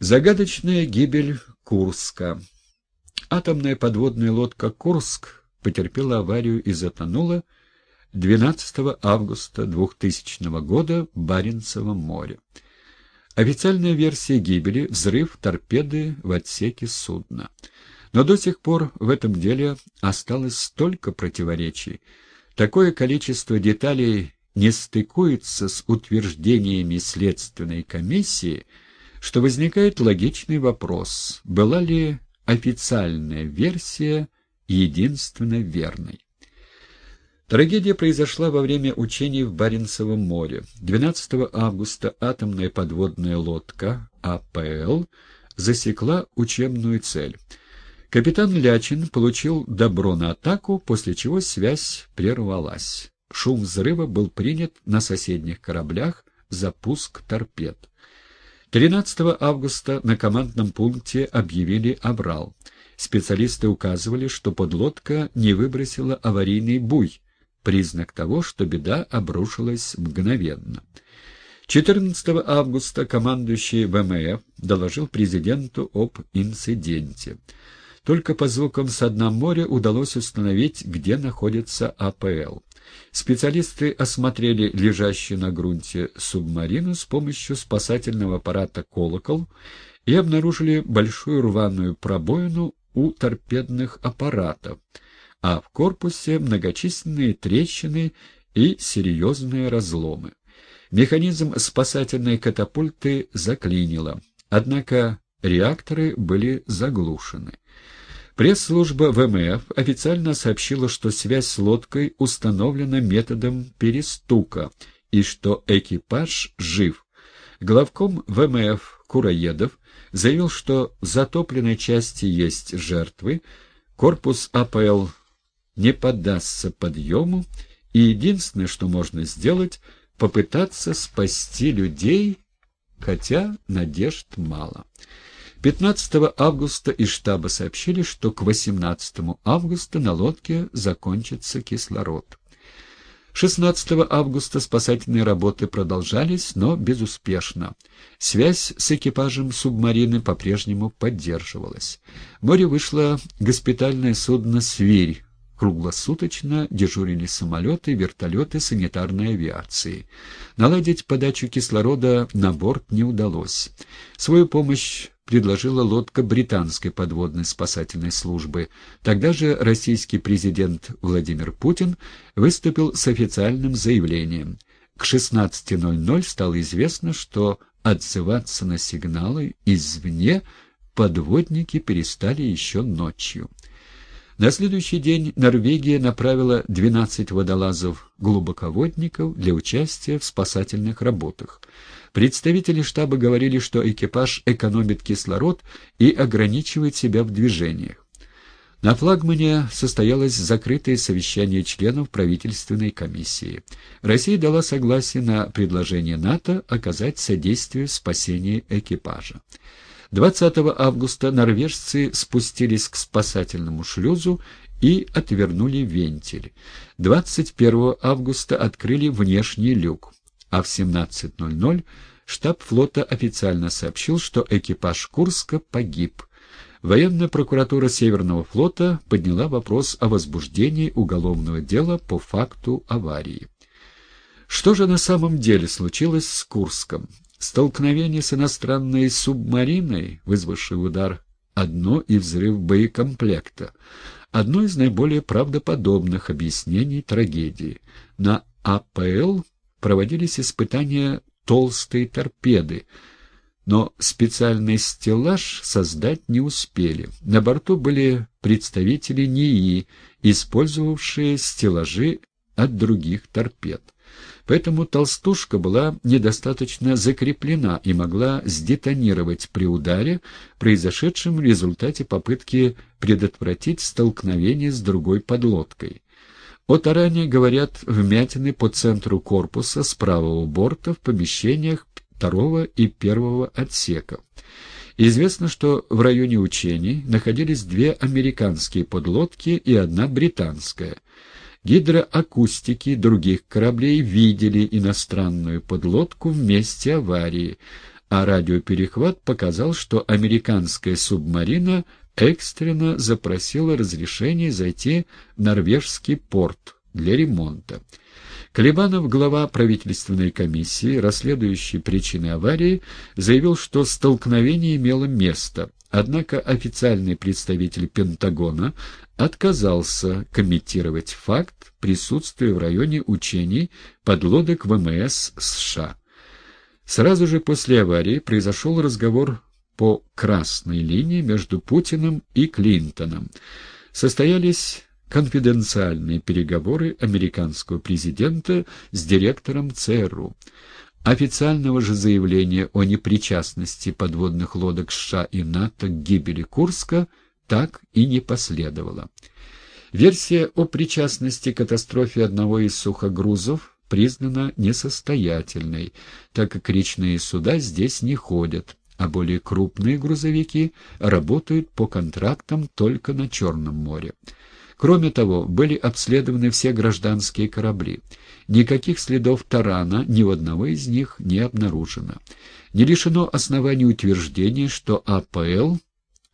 Загадочная гибель Курска. Атомная подводная лодка «Курск» потерпела аварию и затонула 12 августа 2000 года в Баренцевом море. Официальная версия гибели – взрыв торпеды в отсеке судна. Но до сих пор в этом деле осталось столько противоречий. Такое количество деталей не стыкуется с утверждениями следственной комиссии – что возникает логичный вопрос, была ли официальная версия единственно верной. Трагедия произошла во время учений в Баренцевом море. 12 августа атомная подводная лодка АПЛ засекла учебную цель. Капитан Лячин получил добро на атаку, после чего связь прервалась. Шум взрыва был принят на соседних кораблях за пуск торпед. 13 августа на командном пункте объявили обрал. Специалисты указывали, что подлодка не выбросила аварийный буй, признак того, что беда обрушилась мгновенно. 14 августа командующий ВМФ доложил президенту об инциденте. Только по звукам с дна моря удалось установить, где находится АПЛ. Специалисты осмотрели лежащую на грунте субмарину с помощью спасательного аппарата «Колокол» и обнаружили большую рваную пробоину у торпедных аппаратов, а в корпусе многочисленные трещины и серьезные разломы. Механизм спасательной катапульты заклинило, однако реакторы были заглушены. Пресс-служба ВМФ официально сообщила, что связь с лодкой установлена методом перестука и что экипаж жив. Главком ВМФ Кураедов заявил, что в затопленной части есть жертвы, корпус АПЛ не поддастся подъему, и единственное, что можно сделать, попытаться спасти людей, хотя надежд мало. 15 августа из штаба сообщили, что к 18 августа на лодке закончится кислород. 16 августа спасательные работы продолжались, но безуспешно. Связь с экипажем субмарины по-прежнему поддерживалась. В море вышло госпитальное судно «Свирь». Круглосуточно дежурили самолеты, вертолеты санитарной авиации. Наладить подачу кислорода на борт не удалось. Свою помощь предложила лодка британской подводной спасательной службы. Тогда же российский президент Владимир Путин выступил с официальным заявлением. К 16.00 стало известно, что отзываться на сигналы извне подводники перестали еще ночью. На следующий день Норвегия направила 12 водолазов-глубоководников для участия в спасательных работах. Представители штаба говорили, что экипаж экономит кислород и ограничивает себя в движениях. На флагмане состоялось закрытое совещание членов правительственной комиссии. Россия дала согласие на предложение НАТО оказать содействие в спасении экипажа. 20 августа норвежцы спустились к спасательному шлюзу и отвернули вентиль. 21 августа открыли внешний люк, а в 17.00 штаб флота официально сообщил, что экипаж Курска погиб. Военная прокуратура Северного флота подняла вопрос о возбуждении уголовного дела по факту аварии. Что же на самом деле случилось с Курском? Столкновение с иностранной субмариной, вызвавший удар одно и взрыв боекомплекта. Одно из наиболее правдоподобных объяснений трагедии. На АПЛ проводились испытания толстой торпеды, но специальный стеллаж создать не успели. На борту были представители НИИ, использовавшие стеллажи от других торпед. Поэтому толстушка была недостаточно закреплена и могла сдетонировать при ударе, произошедшем в результате попытки предотвратить столкновение с другой подлодкой. О таране говорят вмятины по центру корпуса с правого борта в помещениях второго и первого отсеков. Известно, что в районе учений находились две американские подлодки и одна британская – Гидроакустики других кораблей видели иностранную подлодку в месте аварии, а радиоперехват показал, что американская субмарина экстренно запросила разрешение зайти в норвежский порт для ремонта. Колебанов, глава правительственной комиссии, расследующей причины аварии, заявил, что столкновение имело место, однако официальный представитель Пентагона отказался комментировать факт присутствия в районе учений подлодок ВМС США. Сразу же после аварии произошел разговор по красной линии между Путиным и Клинтоном. Состоялись конфиденциальные переговоры американского президента с директором ЦРУ. Официального же заявления о непричастности подводных лодок США и НАТО к гибели Курска так и не последовало. Версия о причастности к катастрофе одного из сухогрузов признана несостоятельной, так как речные суда здесь не ходят, а более крупные грузовики работают по контрактам только на Черном море. Кроме того, были обследованы все гражданские корабли. Никаких следов тарана ни у одного из них не обнаружено. Не лишено оснований утверждения, что АПЛ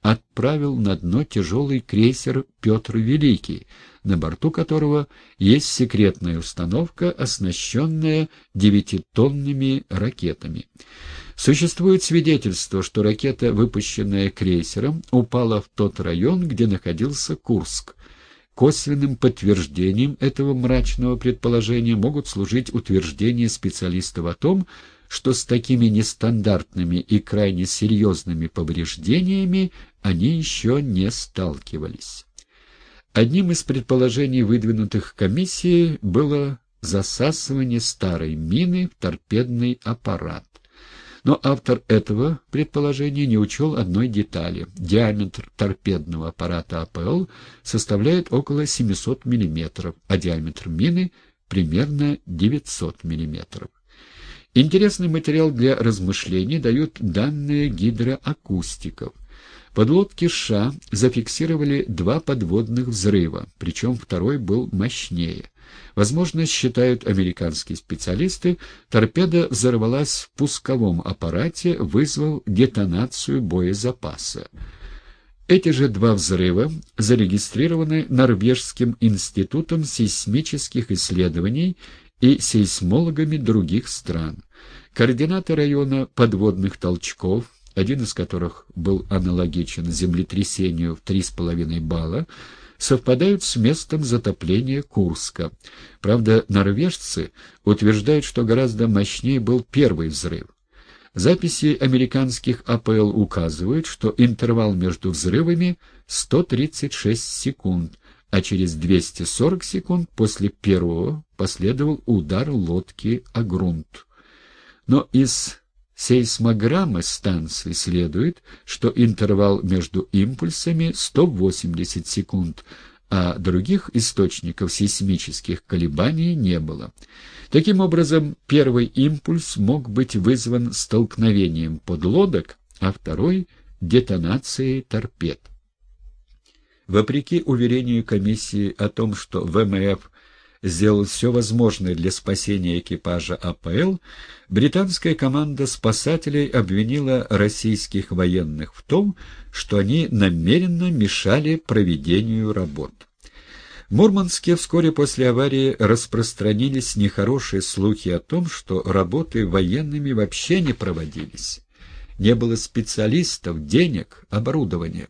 отправил на дно тяжелый крейсер «Петр Великий», на борту которого есть секретная установка, оснащенная девятитонными ракетами. Существует свидетельство, что ракета, выпущенная крейсером, упала в тот район, где находился Курск. Косвенным подтверждением этого мрачного предположения могут служить утверждения специалистов о том, что с такими нестандартными и крайне серьезными повреждениями они еще не сталкивались. Одним из предположений, выдвинутых комиссией, было засасывание старой мины в торпедный аппарат. Но автор этого предположения не учел одной детали. Диаметр торпедного аппарата АПЛ составляет около 700 мм, а диаметр мины примерно 900 мм. Интересный материал для размышлений дают данные гидроакустиков. Подлодки США зафиксировали два подводных взрыва, причем второй был мощнее. Возможно, считают американские специалисты, торпеда взорвалась в пусковом аппарате, вызвав детонацию боезапаса. Эти же два взрыва зарегистрированы Норвежским институтом сейсмических исследований и сейсмологами других стран. Координаты района подводных толчков, один из которых был аналогичен землетрясению в 3,5 балла, совпадают с местом затопления Курска. Правда, норвежцы утверждают, что гораздо мощнее был первый взрыв. Записи американских АПЛ указывают, что интервал между взрывами 136 секунд, а через 240 секунд после первого последовал удар лодки о грунт. Но из сейсмограммы станции следует, что интервал между импульсами 180 секунд, а других источников сейсмических колебаний не было. Таким образом, первый импульс мог быть вызван столкновением подлодок, а второй — детонацией торпед. Вопреки уверению комиссии о том, что ВМФ сделал все возможное для спасения экипажа АПЛ, британская команда спасателей обвинила российских военных в том, что они намеренно мешали проведению работ. В Мурманске вскоре после аварии распространились нехорошие слухи о том, что работы военными вообще не проводились. Не было специалистов, денег, оборудования.